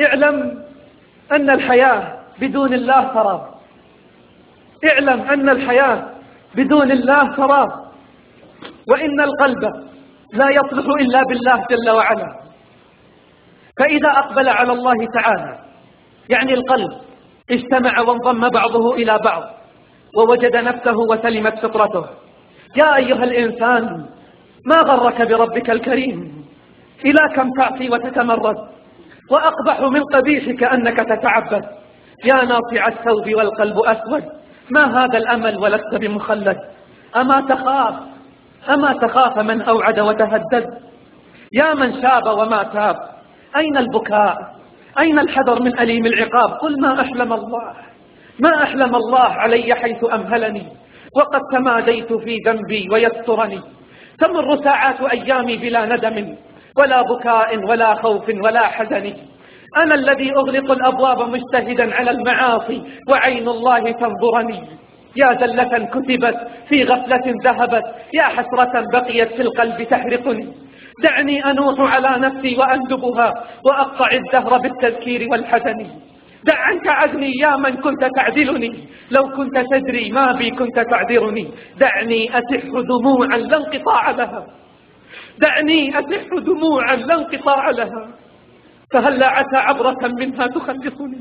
اعلم أن الحياة بدون الله سراب اعلم أن الحياة بدون الله سراب وإن القلب لا يصلح إلا بالله جل وعلا. فإذا أقبل على الله تعالى يعني القلب اجتمع وانضم بعضه إلى بعض ووجد نفسه وسلمت فطرته. يا أيها الإنسان ما غرك بربك الكريم؟ إلى كم تعصي وتتمرد؟ وأقبح من قبيحك أنك تتعبد. يا ناصع الثوب والقلب أسود. ما هذا الأمل ولست بمخلد؟ أما تخاف؟ أما تخاف من أوعد وتهدد؟ يا من شاب وما تاب أين البكاء؟ أين الحذر من أليم العقاب؟ قل ما أحلم الله. ما أحلم الله علي حيث أمهلني وقد تماديت في ذنبي ويسترني تمر ساعات أيامي بلا ندم. ولا بكاء ولا خوف ولا حزن. أنا الذي أغلق الأبواب مجتهدا على المعاصي وعين الله تنظرني. يا زلة كتبت في غفلة ذهبت. يا حسرة بقيت في القلب تحرقني. دعني أنوح على نفسي وأندبها وأقطع الدهر بالتذكير والحزن. دع عنك عزمي يا من كنت تعدلني. لو كنت تدري ما بي كنت تعذرني. دعني أسح دموعا لا انقطاع لها. دعني أسح دموعا لا انقطاع لها. فهل عسى عبرة منها تخلصني؟